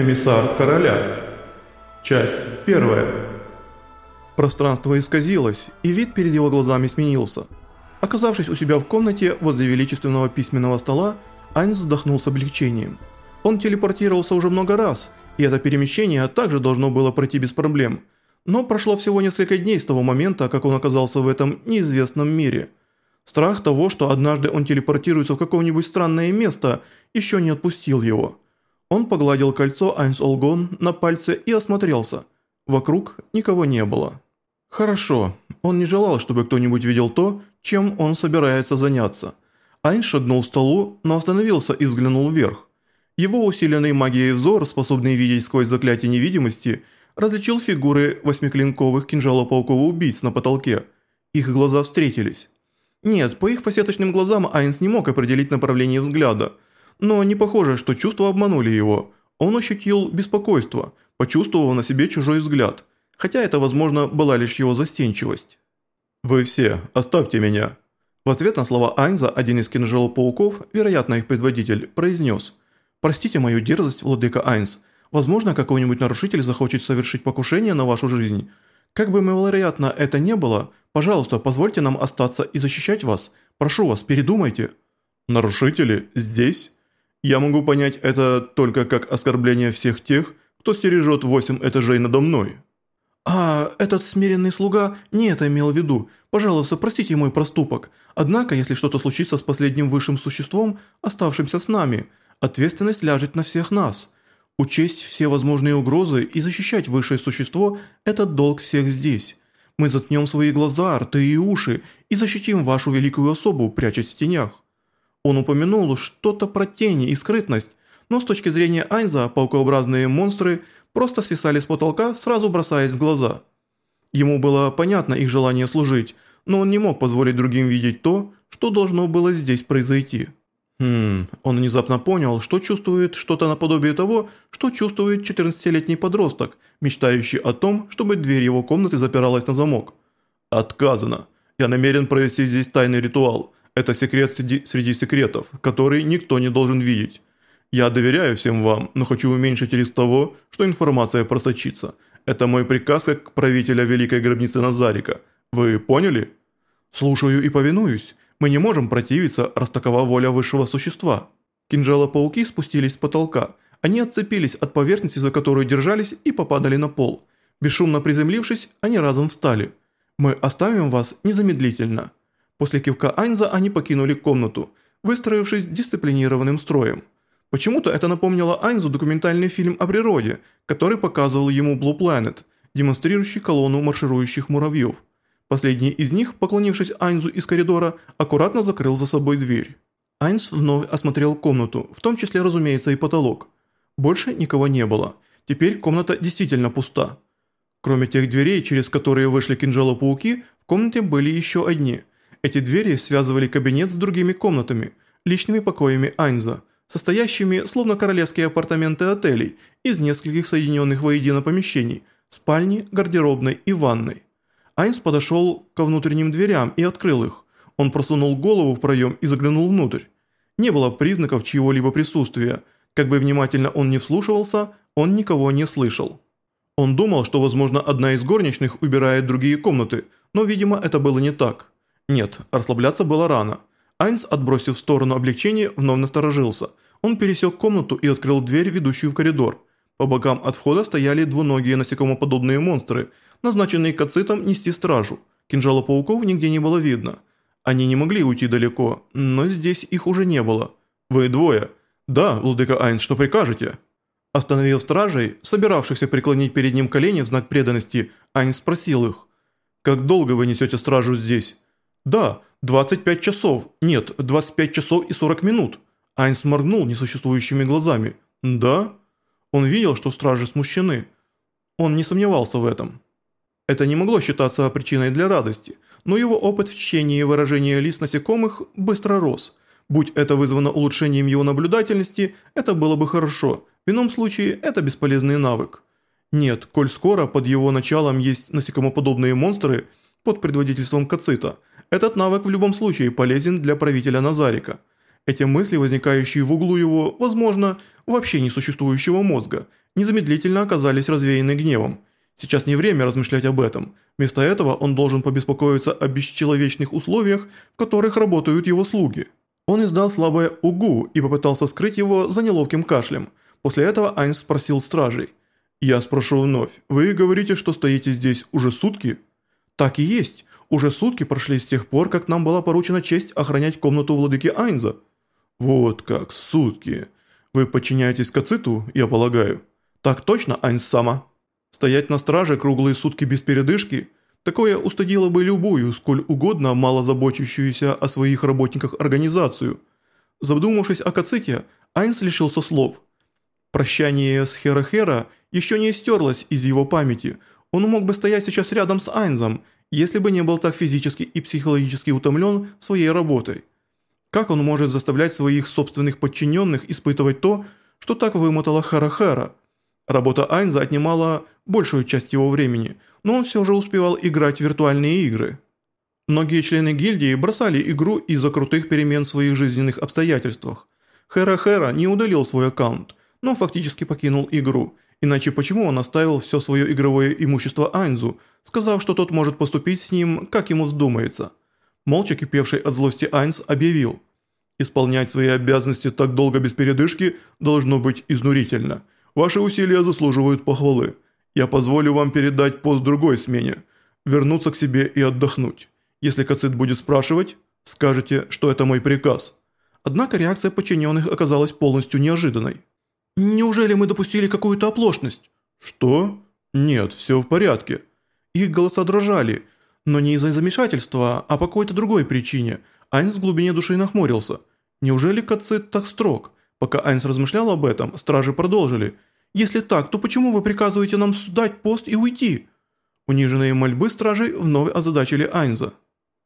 Эмиссар короля. Часть первая. Пространство исказилось, и вид перед его глазами сменился. Оказавшись у себя в комнате возле величественного письменного стола, Айнс вздохнул с облегчением. Он телепортировался уже много раз, и это перемещение также должно было пройти без проблем. Но прошло всего несколько дней с того момента, как он оказался в этом неизвестном мире. Страх того, что однажды он телепортируется в какое-нибудь странное место, еще не отпустил его. Он погладил кольцо Айнс Олгон на пальце и осмотрелся. Вокруг никого не было. Хорошо, он не желал, чтобы кто-нибудь видел то, чем он собирается заняться. Айнс шагнул к столу, но остановился и взглянул вверх. Его усиленный магией взор, способный видеть сквозь заклятие невидимости, различил фигуры восьмиклинковых кинжалопауковых убийц на потолке. Их глаза встретились. Нет, по их фасеточным глазам Айнс не мог определить направление взгляда – но не похоже, что чувства обманули его. Он ощутил беспокойство, почувствовал на себе чужой взгляд, хотя это, возможно, была лишь его застенчивость. «Вы все, оставьте меня!» В ответ на слова Айнза один из кинжалов-пауков, вероятно их предводитель, произнес «Простите мою дерзость, владыка Айнз, возможно, какой-нибудь нарушитель захочет совершить покушение на вашу жизнь. Как бы маловероятно это не было, пожалуйста, позвольте нам остаться и защищать вас. Прошу вас, передумайте». «Нарушители? Здесь?» Я могу понять это только как оскорбление всех тех, кто стережет восемь этажей надо мной». «А, этот смиренный слуга не это имел в виду. Пожалуйста, простите мой проступок. Однако, если что-то случится с последним высшим существом, оставшимся с нами, ответственность ляжет на всех нас. Учесть все возможные угрозы и защищать высшее существо – это долг всех здесь. Мы заткнем свои глаза, рты и уши и защитим вашу великую особу, прячась в тенях. Он упомянул что-то про тени и скрытность, но с точки зрения Айнза паукообразные монстры просто свисали с потолка, сразу бросаясь в глаза. Ему было понятно их желание служить, но он не мог позволить другим видеть то, что должно было здесь произойти. Хм, он внезапно понял, что чувствует что-то наподобие того, что чувствует 14-летний подросток, мечтающий о том, чтобы дверь его комнаты запиралась на замок. «Отказано. Я намерен провести здесь тайный ритуал. Это секрет среди, среди секретов, который никто не должен видеть. Я доверяю всем вам, но хочу уменьшить риск того, что информация просочится. Это мой приказ как правителя Великой Гробницы Назарика. Вы поняли? Слушаю и повинуюсь. Мы не можем противиться, раз такова воля высшего существа. Кинжала-пауки спустились с потолка. Они отцепились от поверхности, за которую держались, и попадали на пол. Бесшумно приземлившись, они разом встали. Мы оставим вас незамедлительно. После кивка Айнза они покинули комнату, выстроившись дисциплинированным строем. Почему-то это напомнило Айнзу документальный фильм о природе, который показывал ему Blue Planet, демонстрирующий колонну марширующих муравьев. Последний из них, поклонившись Айнзу из коридора, аккуратно закрыл за собой дверь. Айнз вновь осмотрел комнату, в том числе, разумеется, и потолок. Больше никого не было. Теперь комната действительно пуста. Кроме тех дверей, через которые вышли кинжалы-пауки, в комнате были еще одни – эти двери связывали кабинет с другими комнатами, личными покоями Айнза, состоящими, словно королевские апартаменты отелей, из нескольких соединенных воедино помещений, спальни, гардеробной и ванной. Айнс подошел ко внутренним дверям и открыл их. Он просунул голову в проем и заглянул внутрь. Не было признаков чьего-либо присутствия. Как бы внимательно он не вслушивался, он никого не слышал. Он думал, что, возможно, одна из горничных убирает другие комнаты, но, видимо, это было не так. Нет, расслабляться было рано. Айнс, отбросив в сторону облегчения, вновь насторожился. Он пересек комнату и открыл дверь, ведущую в коридор. По бокам от входа стояли двуногие насекомоподобные монстры, назначенные кацитом нести стражу. Кинжала пауков нигде не было видно. Они не могли уйти далеко, но здесь их уже не было. «Вы двое?» «Да, владыка Айнс, что прикажете?» Остановив стражей, собиравшихся преклонить перед ним колени в знак преданности, Айнс спросил их. «Как долго вы несете стражу здесь?» «Да, 25 часов. Нет, 25 часов и 40 минут». Айнс моргнул несуществующими глазами. «Да?» Он видел, что стражи смущены. Он не сомневался в этом. Это не могло считаться причиной для радости, но его опыт в чтении выражения лиц насекомых быстро рос. Будь это вызвано улучшением его наблюдательности, это было бы хорошо, в ином случае это бесполезный навык. Нет, коль скоро под его началом есть насекомоподобные монстры под предводительством Кацита – этот навык в любом случае полезен для правителя Назарика. Эти мысли, возникающие в углу его, возможно, вообще не существующего мозга, незамедлительно оказались развеяны гневом. Сейчас не время размышлять об этом. Вместо этого он должен побеспокоиться о бесчеловечных условиях, в которых работают его слуги. Он издал слабое «угу» и попытался скрыть его за неловким кашлем. После этого Айнс спросил стражей. «Я спрошу вновь. Вы говорите, что стоите здесь уже сутки?» «Так и есть. Уже сутки прошли с тех пор, как нам была поручена честь охранять комнату владыки Айнза». «Вот как, сутки. Вы подчиняетесь Кациту, я полагаю?» «Так точно, Айнс-сама». Стоять на страже круглые сутки без передышки – такое устыдило бы любую, сколь угодно мало заботящуюся о своих работниках организацию. Задумавшись о Каците, Айнс лишился слов. Прощание с Хера-Хера еще не стерлось из его памяти. Он мог бы стоять сейчас рядом с Айнзом, если бы не был так физически и психологически утомлен своей работой. Как он может заставлять своих собственных подчиненных испытывать то, что так вымотало Хара-Хара? Работа Айнза отнимала большую часть его времени, но он все же успевал играть в виртуальные игры. Многие члены гильдии бросали игру из-за крутых перемен в своих жизненных обстоятельствах. Хера-Хера не удалил свой аккаунт, но фактически покинул игру, иначе почему он оставил все свое игровое имущество Айнзу, сказав, что тот может поступить с ним, как ему вздумается. Молча кипевший от злости Айнс объявил. «Исполнять свои обязанности так долго без передышки должно быть изнурительно. Ваши усилия заслуживают похвалы. Я позволю вам передать пост другой смене, вернуться к себе и отдохнуть. Если Кацит будет спрашивать, скажете, что это мой приказ». Однако реакция подчиненных оказалась полностью неожиданной. «Неужели мы допустили какую-то оплошность?» «Что? Нет, все в порядке». Их голоса дрожали – но не из-за замешательства, а по какой-то другой причине. Айнс в глубине души нахмурился. Неужели Кацит так строг? Пока Айнс размышлял об этом, стражи продолжили. «Если так, то почему вы приказываете нам сдать пост и уйти?» Униженные мольбы стражей вновь озадачили Айнза.